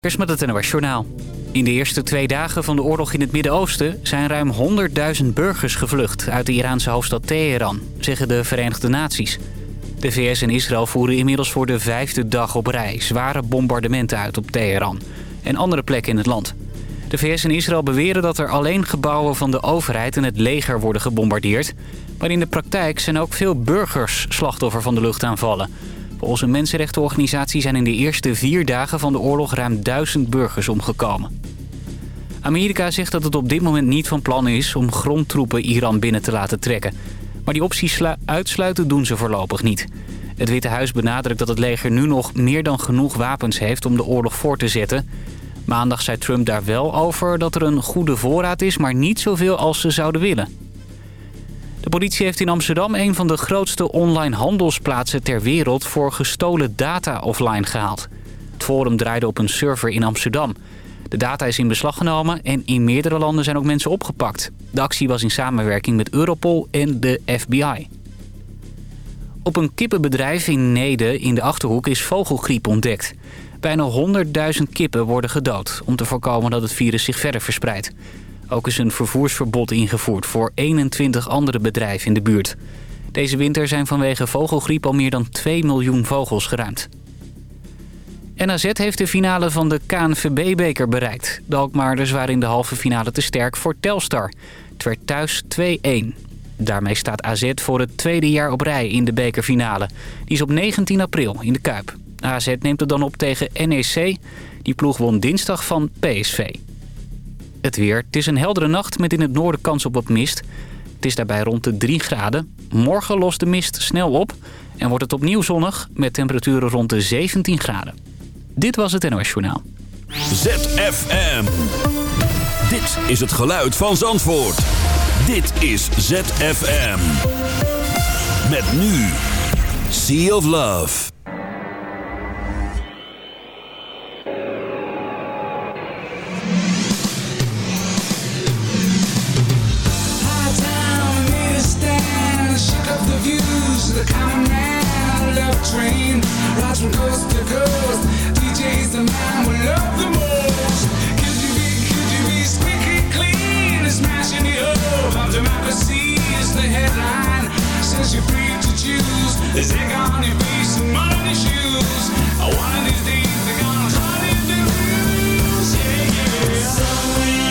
Eerst met het NOS Journaal. In de eerste twee dagen van de oorlog in het Midden-Oosten... zijn ruim 100.000 burgers gevlucht uit de Iraanse hoofdstad Teheran... zeggen de Verenigde Naties. De VS en Israël voeren inmiddels voor de vijfde dag op rij... zware bombardementen uit op Teheran en andere plekken in het land. De VS en Israël beweren dat er alleen gebouwen van de overheid... en het leger worden gebombardeerd. Maar in de praktijk zijn ook veel burgers slachtoffer van de luchtaanvallen... Volgens een mensenrechtenorganisatie zijn in de eerste vier dagen van de oorlog ruim duizend burgers omgekomen. Amerika zegt dat het op dit moment niet van plan is om grondtroepen Iran binnen te laten trekken. Maar die optie uitsluiten doen ze voorlopig niet. Het Witte Huis benadrukt dat het leger nu nog meer dan genoeg wapens heeft om de oorlog voor te zetten. Maandag zei Trump daar wel over dat er een goede voorraad is, maar niet zoveel als ze zouden willen. De politie heeft in Amsterdam een van de grootste online handelsplaatsen ter wereld voor gestolen data offline gehaald. Het forum draaide op een server in Amsterdam. De data is in beslag genomen en in meerdere landen zijn ook mensen opgepakt. De actie was in samenwerking met Europol en de FBI. Op een kippenbedrijf in Nede in de Achterhoek is vogelgriep ontdekt. Bijna 100.000 kippen worden gedood om te voorkomen dat het virus zich verder verspreidt. Ook is een vervoersverbod ingevoerd voor 21 andere bedrijven in de buurt. Deze winter zijn vanwege vogelgriep al meer dan 2 miljoen vogels geruimd. NAZ heeft de finale van de KNVB-beker bereikt. De Alkmaarders waren in de halve finale te sterk voor Telstar. Het werd thuis 2-1. Daarmee staat AZ voor het tweede jaar op rij in de bekerfinale. Die is op 19 april in de Kuip. AZ neemt het dan op tegen NEC. Die ploeg won dinsdag van PSV. Het weer. Het is een heldere nacht met in het noorden kans op wat mist. Het is daarbij rond de 3 graden. Morgen lost de mist snel op en wordt het opnieuw zonnig met temperaturen rond de 17 graden. Dit was het NOS Journaal. ZFM. Dit is het geluid van Zandvoort. Dit is ZFM. Met nu. Sea of Love. The common man love train rides from coast to coast. DJ's the man we love the most. Could you be, could you be squeaky clean smashing the up? How democracy is the headline. Says you're free to choose. There's egg on your face and on your shoes. One of these days they're gonna hide in the news. Yeah, yeah. Somewhere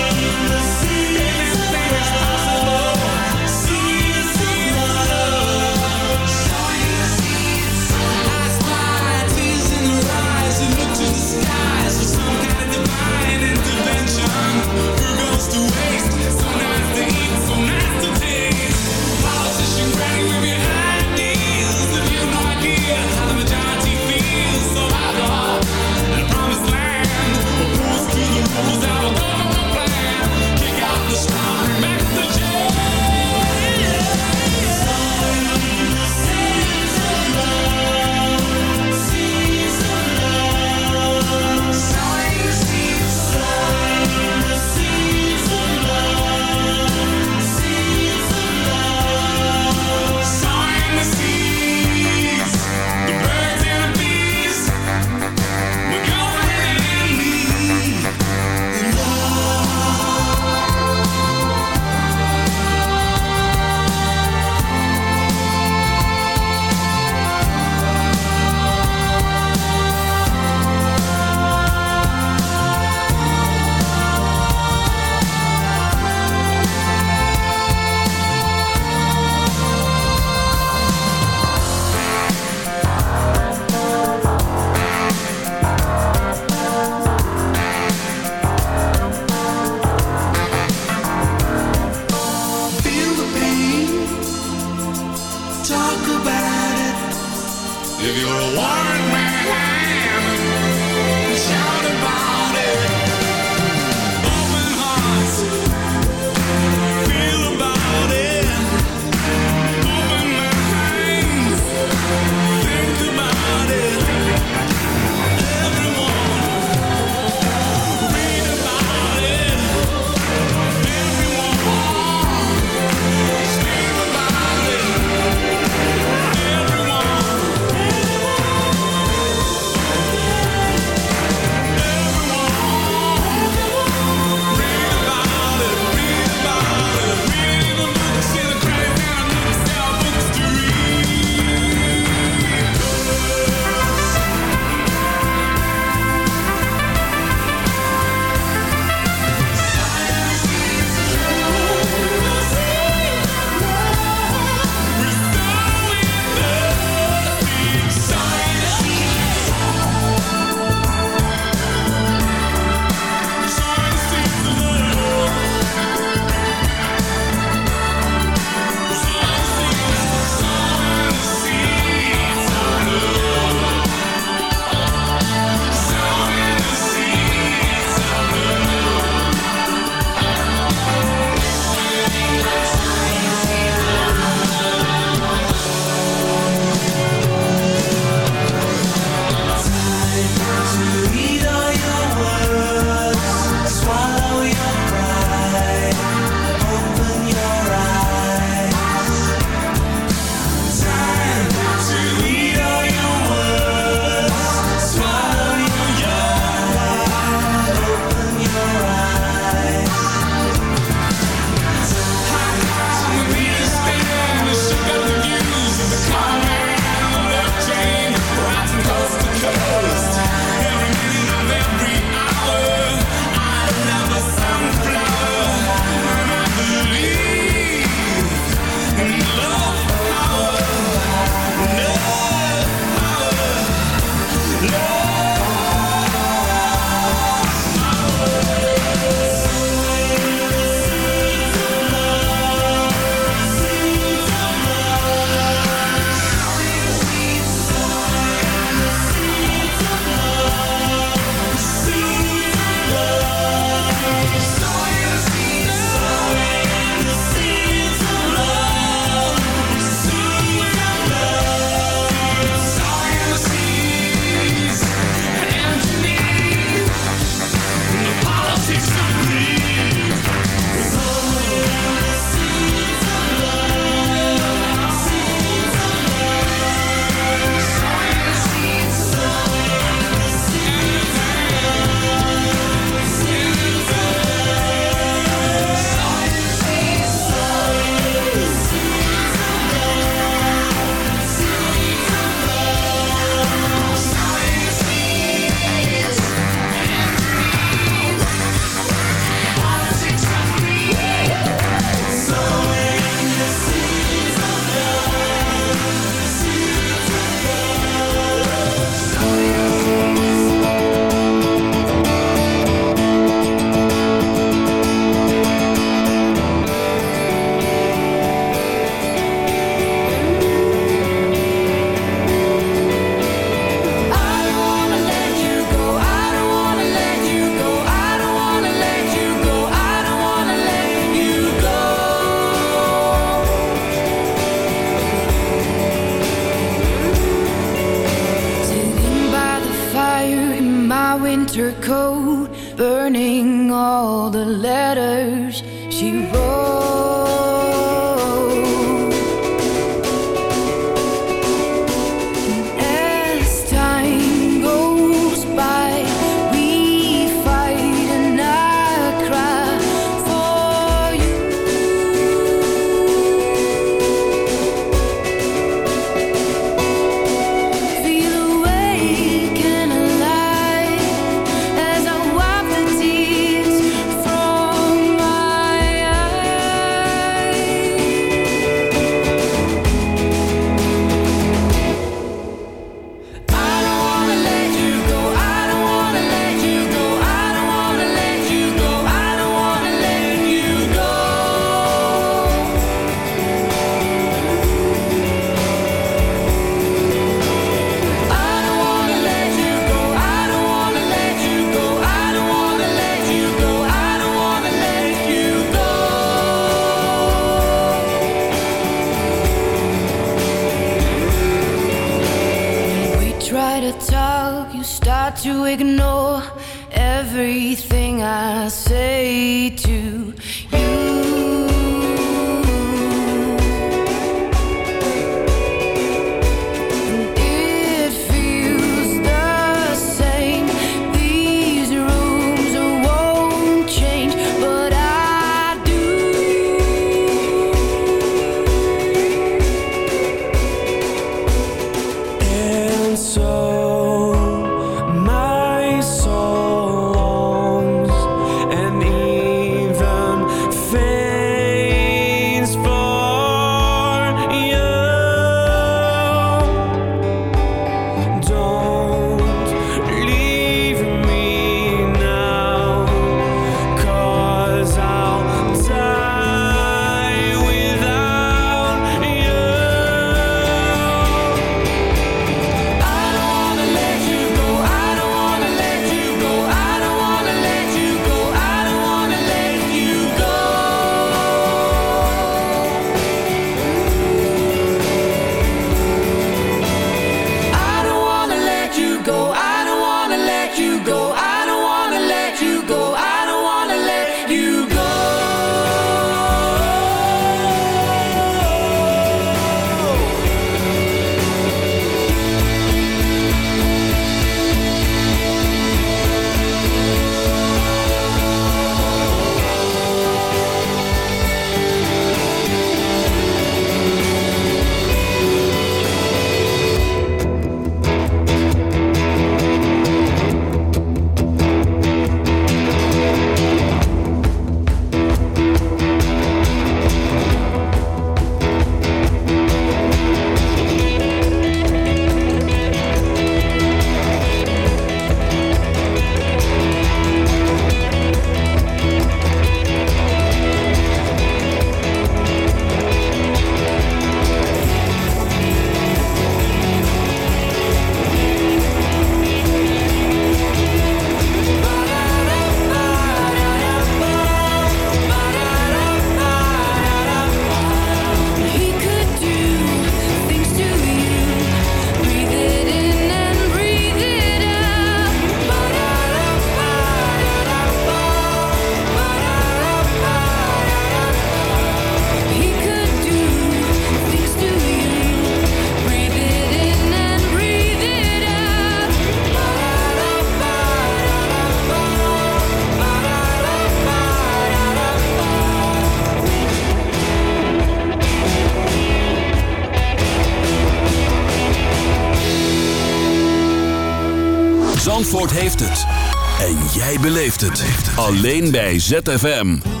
Alleen bij ZFM.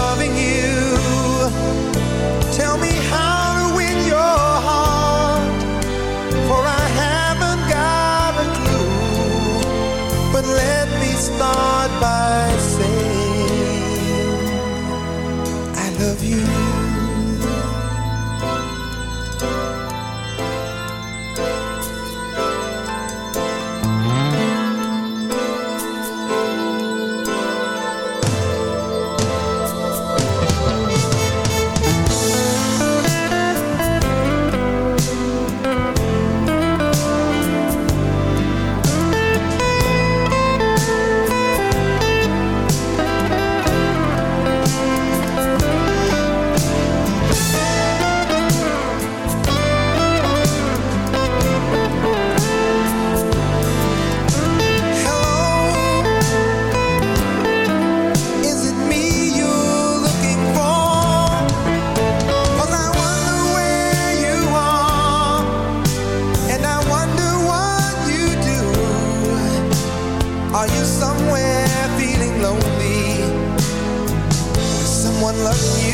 Are you somewhere feeling lonely? Does someone love you?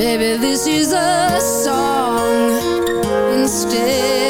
Baby, this is a song. Instead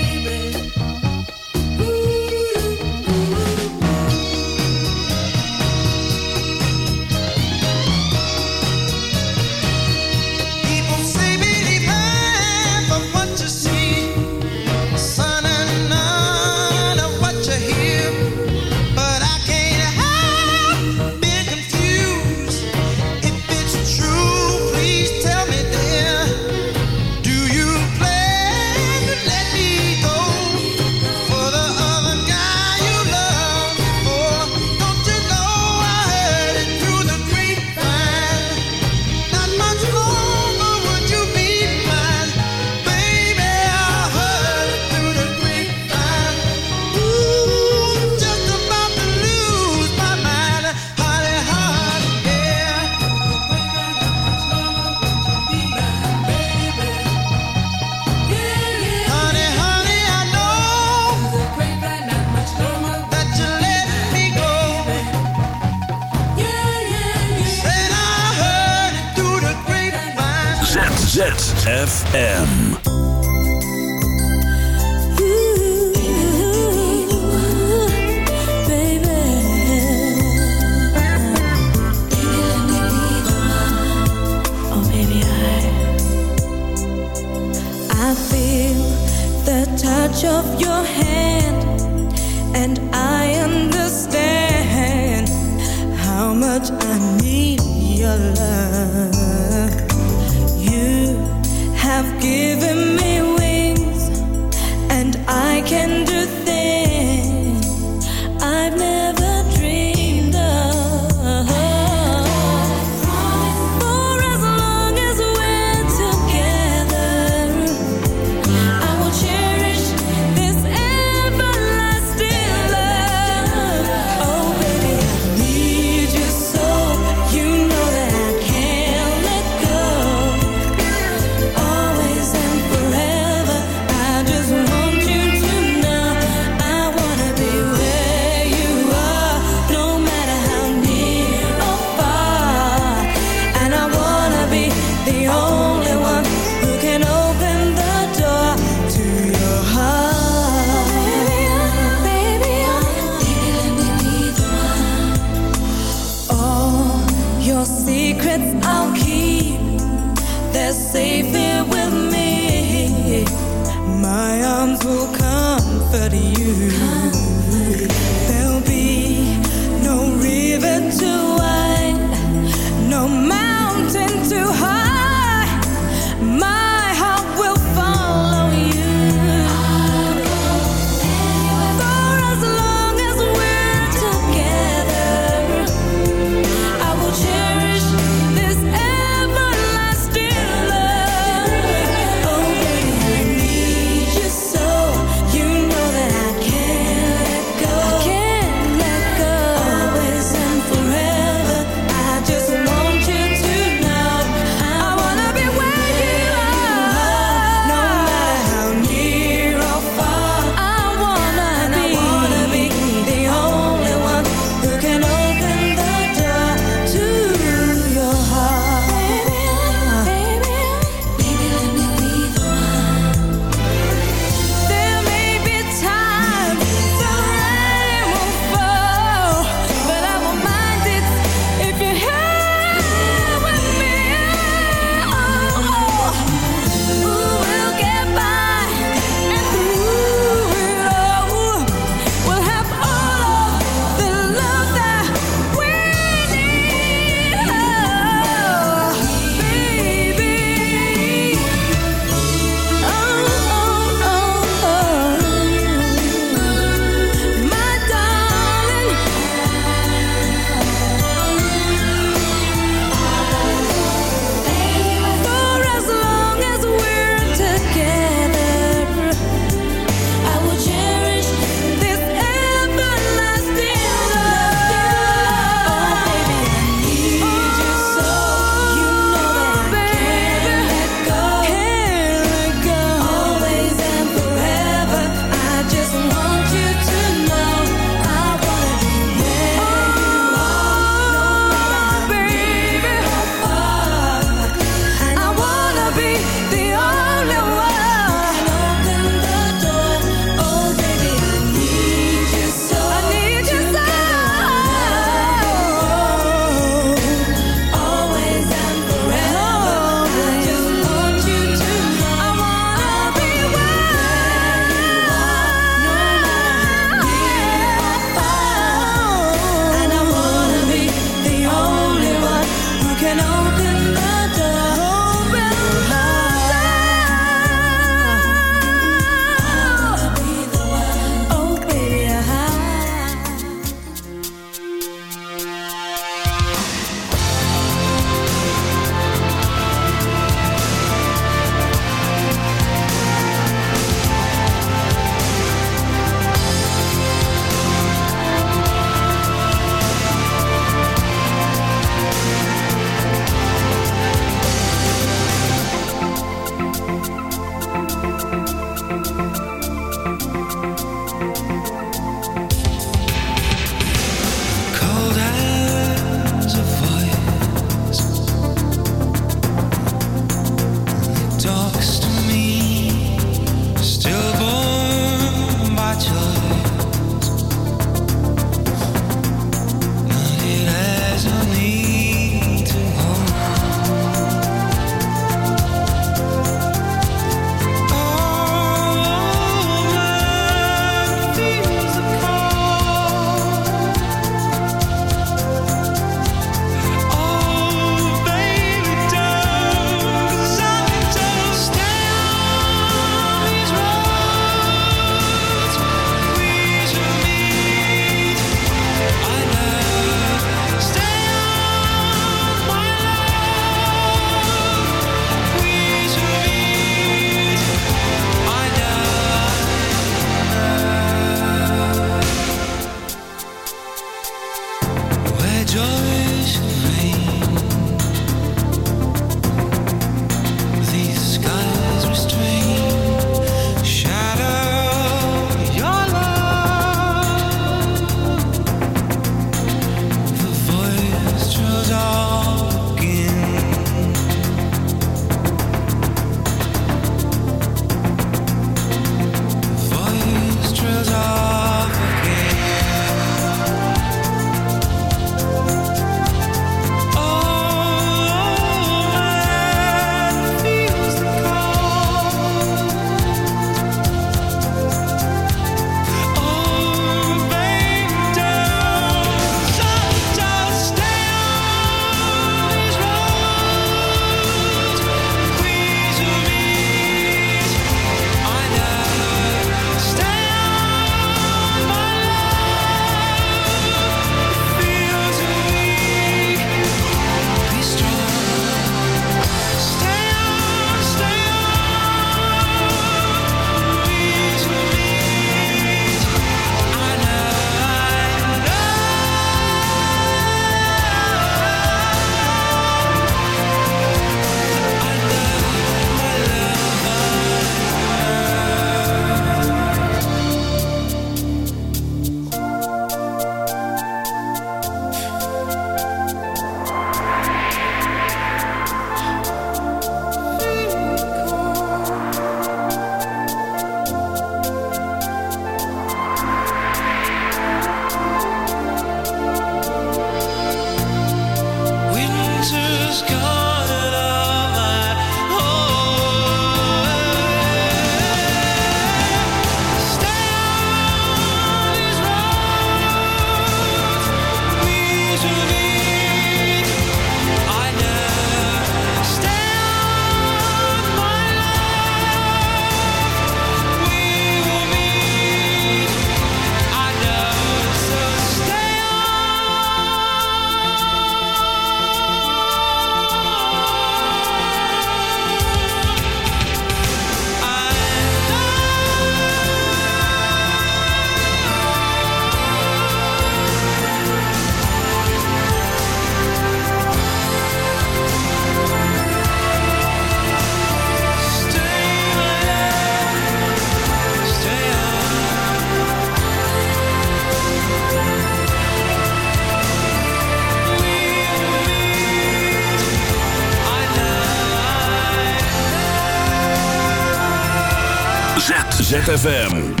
ZFM.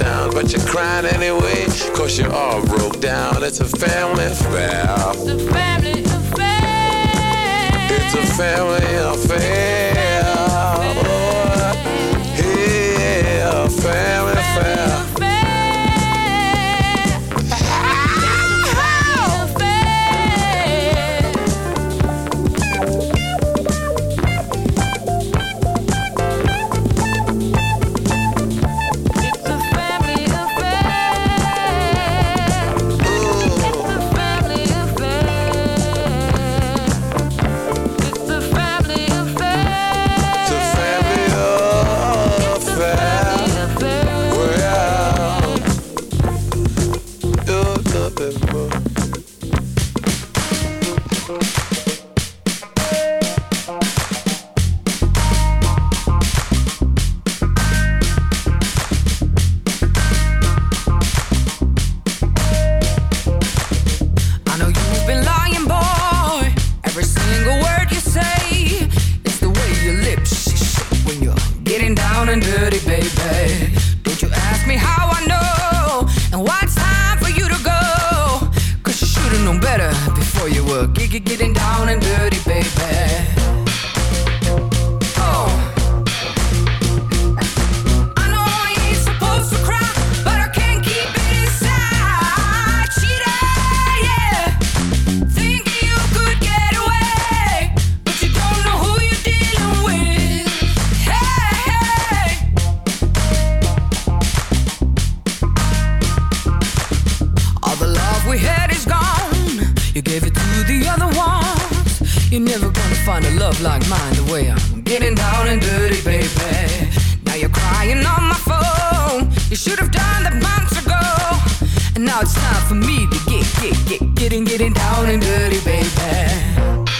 broke down. But you're crying anyway cause you're all broke down. It's a family affair. The family affair. It's a family affair. Getting, down and dirty, baby.